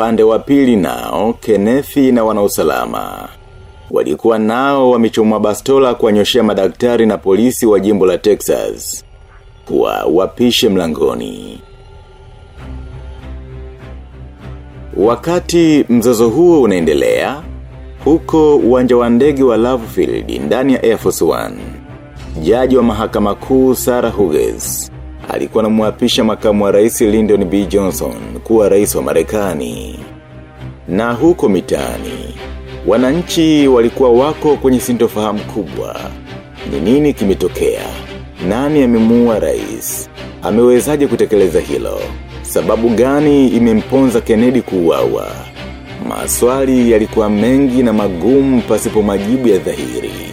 Upande wa pili nao, Kenethi na wanausalama. Walikuwa nao wamechomwa bastola kuwanyoshea madaktari na polisi wa jimbo la Texas. Kuwa wapishe mlangoni. Wakati mzozo huo unaendelea, huko uwanja wa ndege wa Lovefield ndani ya Air Force One. Jaji wa mahakama kuu Sarah Hughes alikuwa anamwapisha makamu wa rais Lyndon B. Johnson kuwa rais wa Marekani. Na huko mitani, wananchi walikuwa wako kwenye sintofahamu kubwa. Ni nini kimetokea? Nani amemuua rais? Amewezaje kutekeleza hilo? Sababu gani imemponza Kennedy kuuawa? Maswali yalikuwa mengi na magumu pasipo majibu ya dhahiri.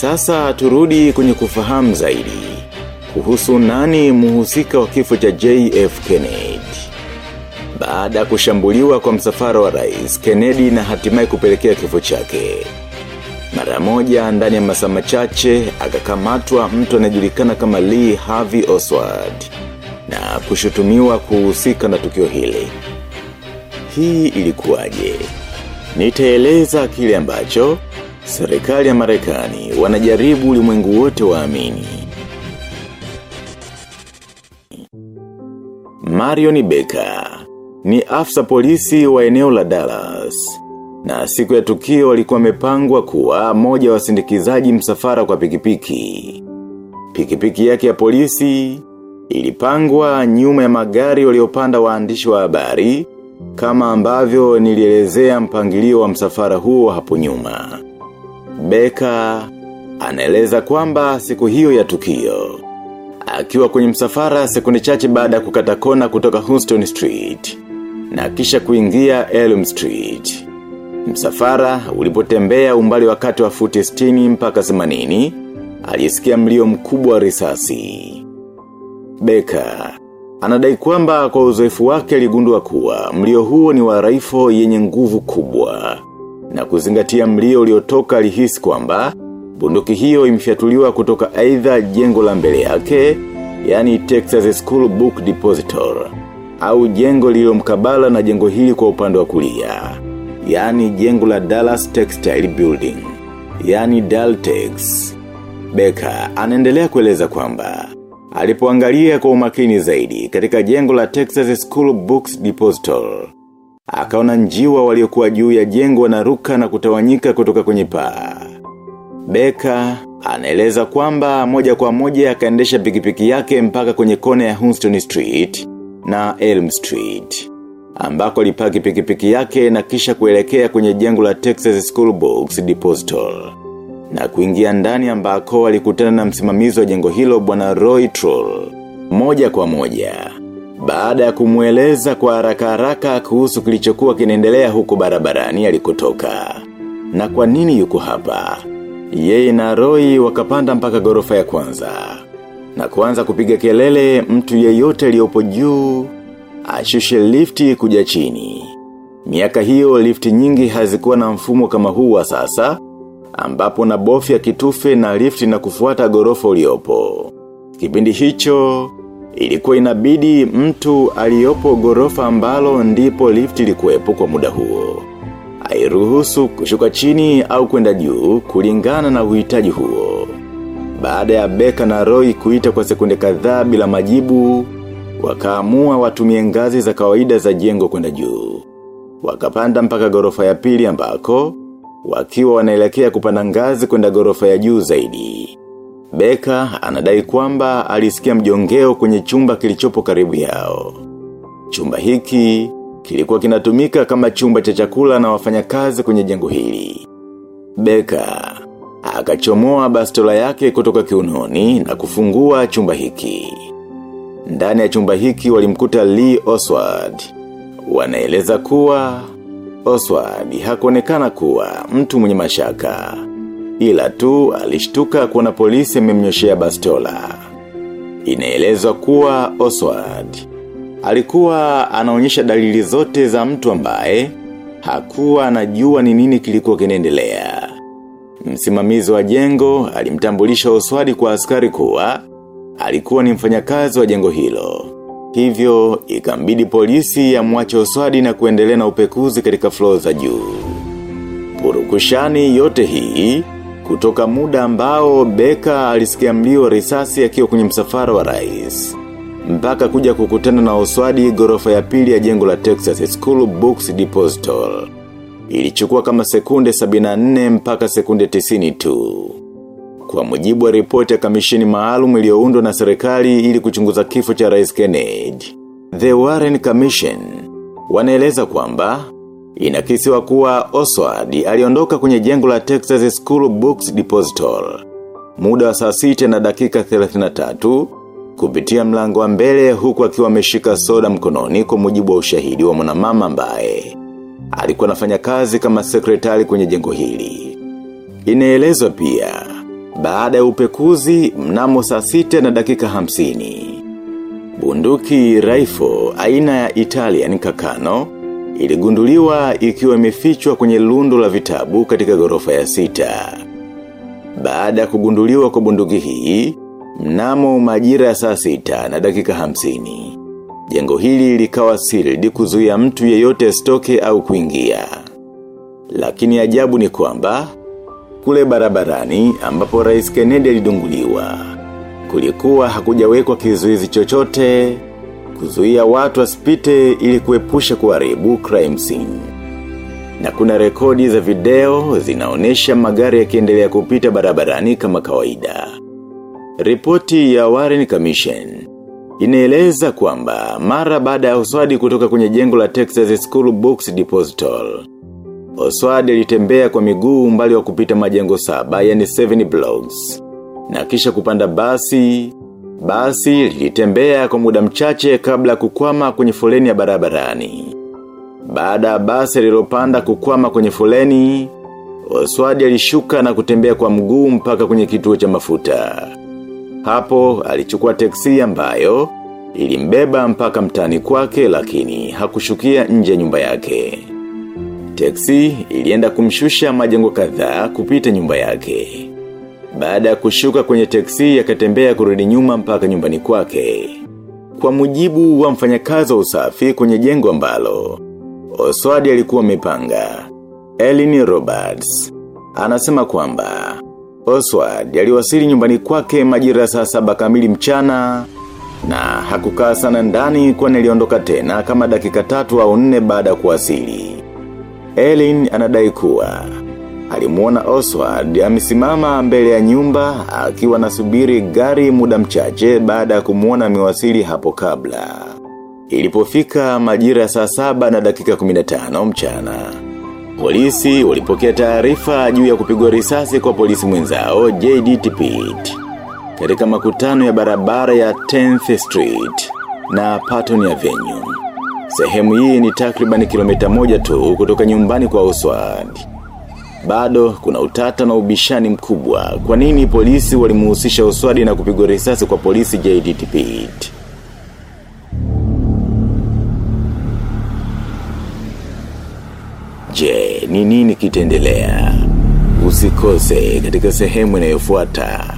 Sasa turudi kwenye kufahamu zaidi. Kuhusu nani muhusika wa kifo cha JF Kennedy. Baada kushambuliwa kwa msafara wa rais, Kennedy na hatimaye kupelekea kifo chake. Mara moja ndani ya masaa machache akakamatwa mtu anayejulikana kama Lee Harvey Oswald na kushutumiwa kuhusika na tukio hili. Hii ilikuwaje? Nitaeleza kile ambacho serikali ya Marekani wanajaribu ulimwengu wote waamini. Marion Becker ni afisa polisi wa eneo la Dallas. Na siku ya tukio walikuwa wamepangwa kuwa moja wa sindikizaji msafara kwa pikipiki. Pikipiki yake ya polisi ilipangwa nyuma ya magari waliopanda waandishi wa habari kama ambavyo nilielezea mpangilio wa msafara huo hapo nyuma. Beka anaeleza kwamba siku hiyo ya tukio. Akiwa kwenye msafara sekunde chache baada ya kukata kona kutoka Houston Street na kisha kuingia Elm Street. Msafara ulipotembea umbali wakati wa futi 60 mpaka 80, alisikia mlio mkubwa wa risasi. Beka, anadai kwamba kwa uzoefu wake aligundua kuwa mlio huo ni wa raifo yenye nguvu kubwa. Na kuzingatia mlio uliotoka alihisi kwamba bunduki hiyo imfiatuliwa kutoka aidha jengo la mbele yake, yani Texas School Book Depositor, au jengo lililomkabala na jengo hili kwa upande wa kulia yani jengo la Dallas Textile Building, yani Daltex. Beka anaendelea kueleza kwamba alipoangalia kwa umakini zaidi katika jengo la Texas School Books Depositor. Akaona njiwa waliokuwa juu ya jengo na ruka na kutawanyika kutoka kwenye paa. Beka anaeleza kwamba moja kwa moja akaendesha pikipiki yake mpaka kwenye kona ya Houston Street na Elm Street ambako alipaki pikipiki yake na kisha kuelekea kwenye jengo la Texas School Books Depositor. Na kuingia ndani ambako alikutana na msimamizi wa jengo hilo bwana Roy Troll. Moja kwa moja. Baada ya kumueleza kwa haraka haraka kuhusu kilichokuwa kinaendelea huko barabarani alikotoka. Na kwa nini yuko hapa? Yeye na Roy wakapanda mpaka gorofa ya kwanza. Na kuanza kupiga kelele mtu yeyote aliyopo juu ashushe lifti kuja chini. Miaka hiyo lifti nyingi hazikuwa na mfumo kama huu wa sasa, ambapo na bofya kitufe na lifti na kufuata gorofa uliopo. Kipindi hicho, ilikuwa inabidi mtu aliyopo gorofa ambalo ndipo lifti likuwepo kwa muda huo. Airuhusu kushuka chini au kwenda juu kulingana na uhitaji huo. Baada ya Beka na Roy kuita kwa sekunde kadhaa bila majibu, wakaamua watumie ngazi za kawaida za jengo kwenda juu. Wakapanda mpaka gorofa ya pili ambako, wakiwa wanaelekea kupanda ngazi kwenda gorofa ya juu zaidi. Beka anadai kwamba alisikia mjongeo kwenye chumba kilichopo karibu yao. Chumba hiki kilikuwa kinatumika kama chumba cha chakula na wafanyakazi kwenye jengo hili. Beka akachomoa bastola yake kutoka kiunoni na kufungua chumba hiki. Ndani ya chumba hiki walimkuta Lee Oswald. Wanaeleza kuwa Oswald hakuonekana kuwa mtu mwenye mashaka. Ila tu alishtuka kuona polisi amemnyoshea bastola. Inaelezwa kuwa Oswald alikuwa anaonyesha dalili zote za mtu ambaye hakuwa anajua ni nini kilikuwa kinaendelea. Msimamizi wa jengo alimtambulisha Oswald kwa askari kuwa alikuwa ni mfanyakazi wa jengo hilo. Hivyo, ikambidi polisi ya oswadi na kuendelea na upekuzi katika floor za juu. Purukushani yote hii, kutoka muda ambao Beka alisikia mlio risasi akiwa kwenye msafara wa rais. Mpaka kuja kukutana na oswadi gorofa ya pili ya jengo la Texas School Books Depository. Ilichukua kama sekunde 74 mpaka sekunde 90 tu. Kwa mujibu wa ripoti ya kamishini maalum iliyoundwa na serikali ili kuchunguza kifo cha Rais Kennedy. The Warren Commission wanaeleza kwamba inakisiwa kuwa Oswald aliondoka kwenye jengo la Texas School Books Depository. Muda wa saa sita na dakika 33 kupitia mlango wa mbele huku akiwa ameshika soda mkononi kwa mujibu wa ushahidi wa mwanamama ambaye alikuwa anafanya kazi kama sekretari kwenye jengo hili. Inaelezwa pia baada ya upekuzi mnamo saa sita na dakika hamsini. Bunduki rifle aina ya Italian kakano iligunduliwa ikiwa imefichwa kwenye lundo la vitabu katika gorofa ya sita. Baada ya kugunduliwa kwa bunduki hii, mnamo majira ya saa sita na dakika hamsini. Jengo hili likawa sealed kuzuia mtu yeyote stoke au kuingia. Lakini ajabu ni kwamba, kule barabarani ambapo rais Kennedy alidunguliwa. Kulikuwa hakujawekwa kizuizi chochote, kuzuia watu wasipite ili kuepusha kuharibu crime scene. Na kuna rekodi za video zinaonesha magari yakiendelea kupita barabarani kama kawaida. Ripoti ya Warren Commission inaeleza kwamba mara baada ya Oswald kutoka kwenye jengo la Texas School Books Depository. Oswald alitembea kwa miguu umbali wa kupita majengo saba yani 7 blocks. Na kisha kupanda basi, basi lilitembea kwa muda mchache kabla kukwama kwenye foleni ya barabarani. Baada basi lilopanda kukwama kwenye foleni, Oswadi alishuka na kutembea kwa mguu mpaka kwenye kituo cha mafuta. Hapo alichukua teksi ambayo ilimbeba mpaka mtani kwake lakini hakushukia nje nyumba yake. Teksi ilienda kumshusha majengo kadhaa kupita nyumba yake. Baada ya kushuka kwenye teksi akatembea kurudi nyuma mpaka nyumbani kwake. Kwa mujibu wa mfanyakazi wa usafi kwenye jengo ambalo, Oswadi alikuwa mipanga. Elini Roberts anasema kwamba Oswald aliwasili nyumbani kwake majira saa saba kamili mchana na hakukaa sana ndani kwa niliondoka tena kama dakika tatu au nne baada ya kuwasili. Elin anadai kuwa alimuona Oswald amesimama mbele ya nyumba akiwa nasubiri gari muda mchache baada ya kumuona amewasili hapo kabla. Ilipofika majira ya saa saba na dakika 15 mchana. Polisi walipokea taarifa juu ya kupigwa risasi kwa polisi mwenzao JD Tipit. katika makutano ya barabara ya 10th Street na Patton Avenue. Sehemu hii ni takriban kilomita moja tu kutoka nyumbani kwa Oswald. Bado kuna utata na ubishani mkubwa kwa nini polisi walimuhusisha uswadi na kupigwa risasi kwa polisi Pitt. Je, ni nini kitendelea? Usikose katika sehemu inayofuata.